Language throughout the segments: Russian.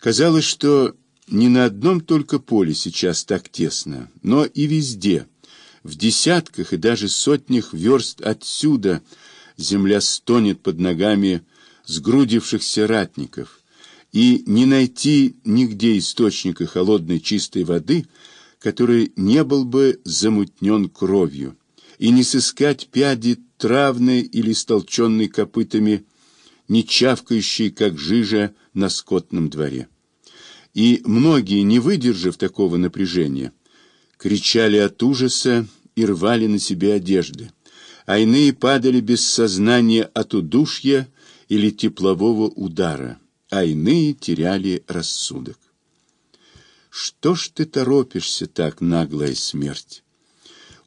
Казалось, что не на одном только поле сейчас так тесно, но и везде, в десятках и даже сотнях верст отсюда земля стонет под ногами сгрудившихся ратников, и не найти нигде источника холодной чистой воды, который не был бы замутнен кровью, и не сыскать пяди травной или столченной копытами, не чавкающей, как жижа на скотном дворе. И многие, не выдержав такого напряжения, кричали от ужаса и рвали на себе одежды, а иные падали без сознания от удушья или теплового удара, а иные теряли рассудок. Что ж ты торопишься так, наглая смерть?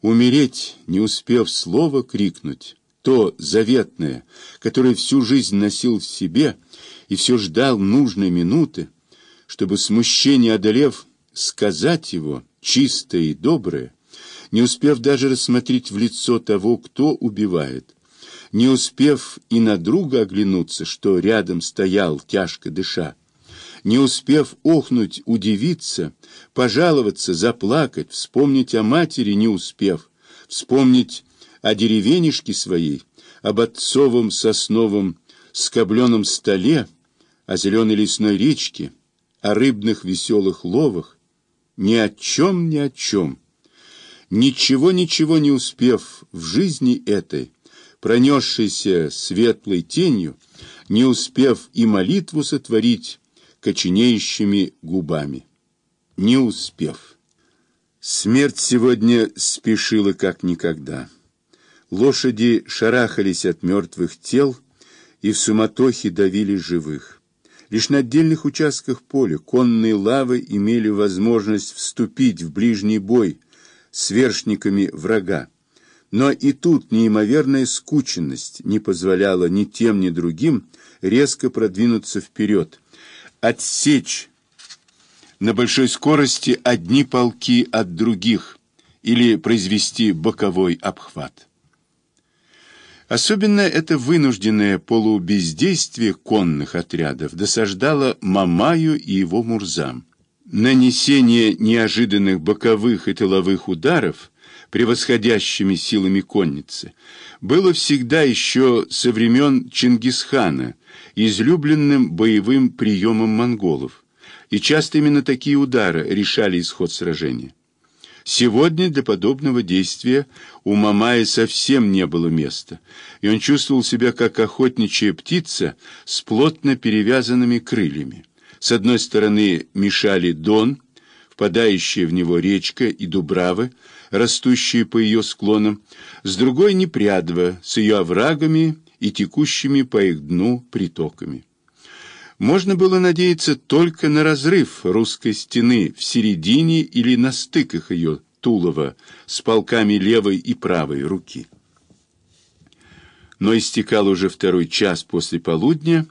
Умереть, не успев слова крикнуть, то заветное, которое всю жизнь носил в себе и все ждал нужной минуты, чтобы смущение одолев, сказать его, чистое и доброе, не успев даже рассмотреть в лицо того, кто убивает, не успев и на друга оглянуться, что рядом стоял, тяжко дыша, не успев охнуть, удивиться, пожаловаться, заплакать, вспомнить о матери не успев, вспомнить о деревенишке своей, об отцовом сосновом скобленном столе, о зеленой лесной речке, о рыбных веселых ловах, ни о чем, ни о чем. Ничего-ничего не успев в жизни этой, пронесшейся светлой тенью, не успев и молитву сотворить, коченеющими губами. Не успев. Смерть сегодня спешила как никогда. Лошади шарахались от мертвых тел и в суматохе давили живых. Лишь на отдельных участках поля конные лавы имели возможность вступить в ближний бой с вершниками врага. Но и тут неимоверная скученность не позволяла ни тем, ни другим резко продвинуться вперед, отсечь на большой скорости одни полки от других или произвести боковой обхват. Особенно это вынужденное полубездействие конных отрядов досаждало Мамаю и его мурзам. Нанесение неожиданных боковых и тыловых ударов превосходящими силами конницы было всегда еще со времен Чингисхана излюбленным боевым приемом монголов, и часто именно такие удары решали исход сражения. Сегодня для подобного действия у Мамая совсем не было места, и он чувствовал себя как охотничья птица с плотно перевязанными крыльями. С одной стороны мешали Дон, впадающая в него речка и Дубравы, растущие по ее склонам, с другой Непрядва с ее оврагами и текущими по их дну притоками. Можно было надеяться только на разрыв русской стены в середине или на стыках ее Тулова с полками левой и правой руки. Но истекал уже второй час после полудня,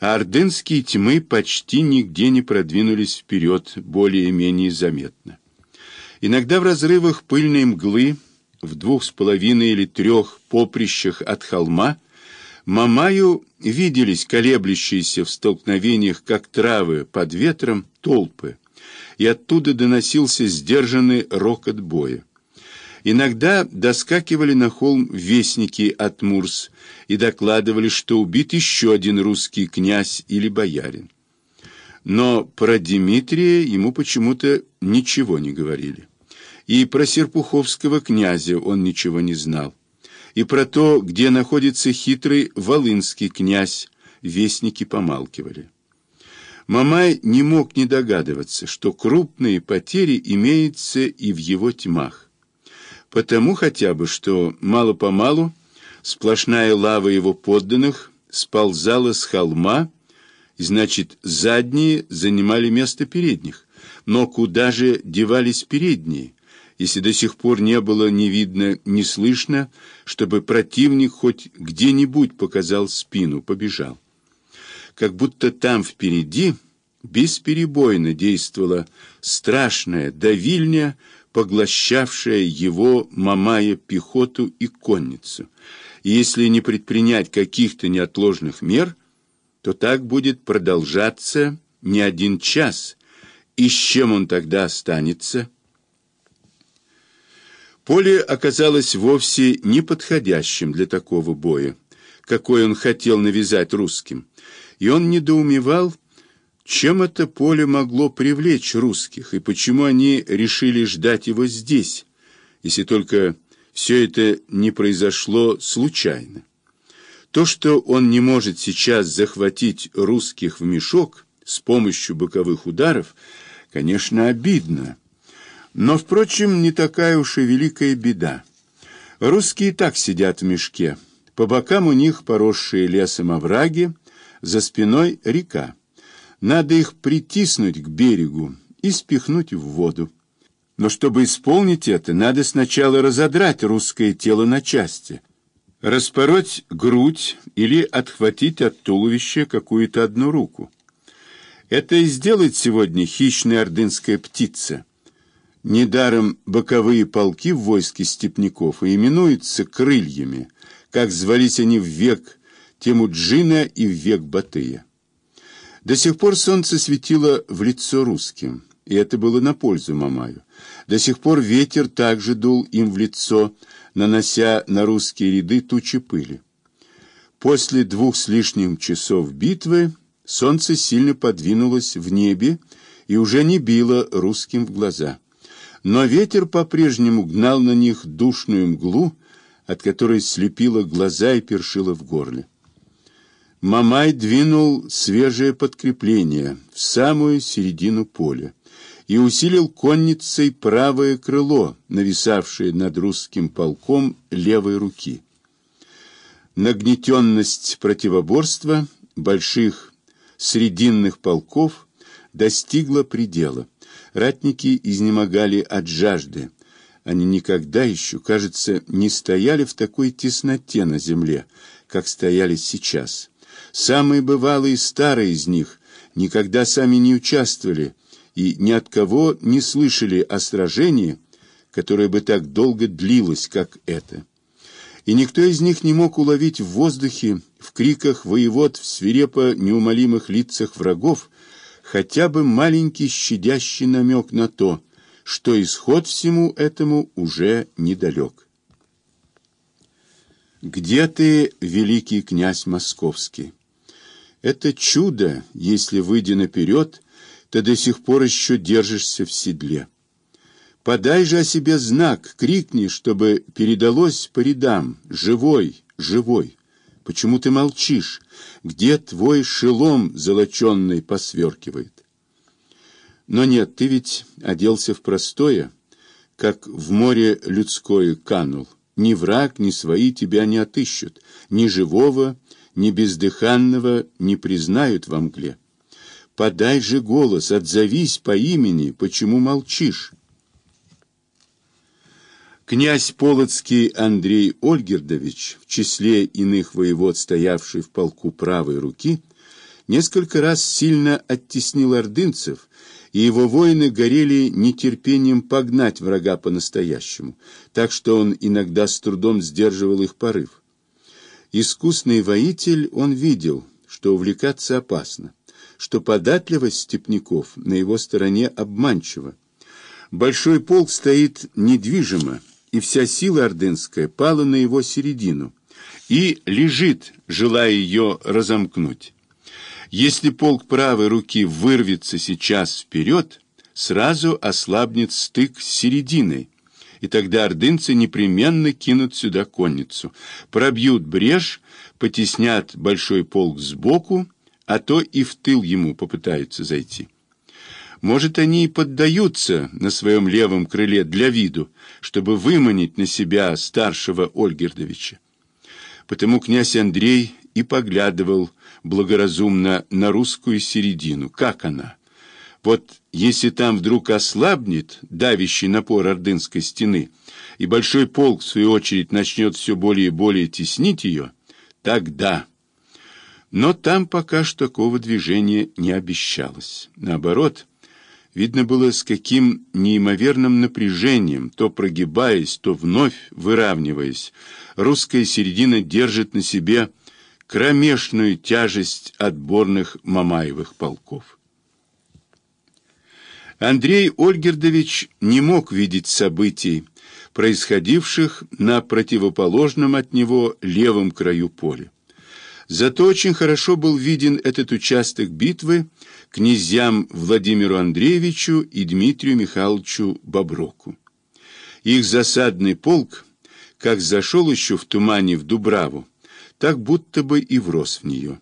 а ордынские тьмы почти нигде не продвинулись вперед более-менее заметно. Иногда в разрывах пыльной мглы, в двух с половиной или трех поприщах от холма, Мамаю виделись колеблющиеся в столкновениях, как травы под ветром, толпы, и оттуда доносился сдержанный рокот боя. Иногда доскакивали на холм вестники от Мурс и докладывали, что убит еще один русский князь или боярин. Но про Дмитрия ему почему-то ничего не говорили. И про Серпуховского князя он ничего не знал и про то, где находится хитрый волынский князь, вестники помалкивали. Мамай не мог не догадываться, что крупные потери имеются и в его тьмах. Потому хотя бы, что мало-помалу сплошная лава его подданных сползала с холма, значит, задние занимали место передних. Но куда же девались передние? Если до сих пор не было ни видно, ни слышно, чтобы противник хоть где-нибудь показал спину, побежал. Как будто там впереди бесперебойно действовала страшная давильня, поглощавшая его Мамая пехоту и конницу. И если не предпринять каких-то неотложных мер, то так будет продолжаться не один час, и с чем он тогда останется? Поле оказалось вовсе неподходящим для такого боя, какой он хотел навязать русским, и он недоумевал, чем это поле могло привлечь русских, и почему они решили ждать его здесь, если только все это не произошло случайно. То, что он не может сейчас захватить русских в мешок с помощью боковых ударов, конечно, обидно. Но, впрочем, не такая уж и великая беда. Русские так сидят в мешке. По бокам у них поросшие лесом овраги, за спиной река. Надо их притиснуть к берегу и спихнуть в воду. Но чтобы исполнить это, надо сначала разодрать русское тело на части – Распороть грудь или отхватить от туловища какую-то одну руку. Это и сделает сегодня хищная ордынская птица. Недаром боковые полки в войске степняков и именуются крыльями, как звались они в век Темуджина и в век Батыя. До сих пор солнце светило в лицо русским, и это было на пользу Мамаю. До сих пор ветер также дул им в лицо, нанося на русские ряды тучи пыли. После двух с лишним часов битвы солнце сильно подвинулось в небе и уже не било русским в глаза. Но ветер по-прежнему гнал на них душную мглу, от которой слепило глаза и першило в горле. Мамай двинул свежее подкрепление в самую середину поля и усилил конницей правое крыло, нависавшее над русским полком левой руки. Нагнетенность противоборства больших срединных полков достигла предела. Ратники изнемогали от жажды. Они никогда еще, кажется, не стояли в такой тесноте на земле, как стояли сейчас. Самые бывалые старые из них никогда сами не участвовали и ни от кого не слышали о сражении, которое бы так долго длилось, как это. И никто из них не мог уловить в воздухе, в криках воевод, в свирепо неумолимых лицах врагов хотя бы маленький щадящий намек на то, что исход всему этому уже недалек. «Где ты, великий князь московский?» Это чудо, если, выйдя наперед, ты до сих пор еще держишься в седле. Подай же о себе знак, крикни, чтобы передалось по рядам «Живой! Живой!» Почему ты молчишь? Где твой шелом золоченный посверкивает? Но нет, ты ведь оделся в простое, как в море людское канул. Ни враг, ни свои тебя не отыщут, ни живого, ни бездыханного не признают во мгле. Подай же голос, отзовись по имени, почему молчишь? Князь Полоцкий Андрей Ольгердович, в числе иных воевод, стоявший в полку правой руки, несколько раз сильно оттеснил ордынцев, и его воины горели нетерпением погнать врага по-настоящему, так что он иногда с трудом сдерживал их порыв. Искусный воитель, он видел, что увлекаться опасно что податливость степняков на его стороне обманчива. Большой полк стоит недвижимо, и вся сила ордынская пала на его середину и лежит, желая ее разомкнуть. Если полк правой руки вырвется сейчас вперед, сразу ослабнет стык с серединой, и тогда ордынцы непременно кинут сюда конницу, пробьют брешь, потеснят большой полк сбоку, а то и в тыл ему попытаются зайти. Может, они и поддаются на своем левом крыле для виду, чтобы выманить на себя старшего Ольгердовича. Потому князь Андрей и поглядывал благоразумно на русскую середину. Как она? Вот если там вдруг ослабнет давящий напор Ордынской стены, и большой полк, в свою очередь, начнет все более и более теснить ее, тогда... Но там пока что такого движения не обещалось. Наоборот, видно было, с каким неимоверным напряжением, то прогибаясь, то вновь выравниваясь, русская середина держит на себе кромешную тяжесть отборных Мамаевых полков. Андрей Ольгердович не мог видеть событий, происходивших на противоположном от него левом краю поля. Зато очень хорошо был виден этот участок битвы князьям Владимиру Андреевичу и Дмитрию Михайловичу Боброку. Их засадный полк, как зашел еще в тумане в Дубраву, так будто бы и врос в нее.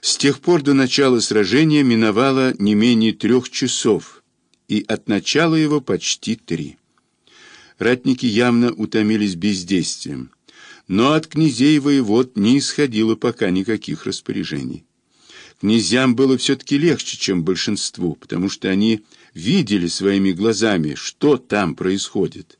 С тех пор до начала сражения миновало не менее трех часов, и от начала его почти три. Ратники явно утомились бездействием, но от князей воевод не исходило пока никаких распоряжений. Князьям было все-таки легче, чем большинству, потому что они видели своими глазами, что там происходит.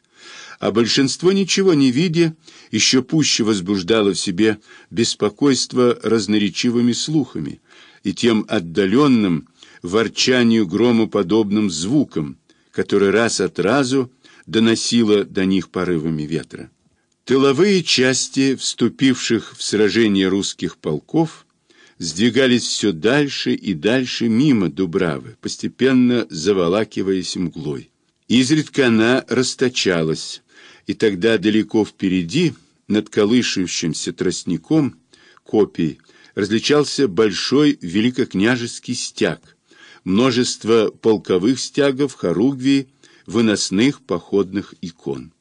А большинство, ничего не видя, еще пуще возбуждало в себе беспокойство разноречивыми слухами и тем отдаленным, ворчанию громоподобным звуком, который раз от разу доносило до них порывами ветра. Тыловые части, вступивших в сражение русских полков, сдвигались все дальше и дальше мимо Дубравы, постепенно заволакиваясь мглой. Изредка она расточалась, и тогда далеко впереди, над колышущимся тростником копий, различался большой великокняжеский стяг, множество полковых стягов, хоругвий, выносных походных икон.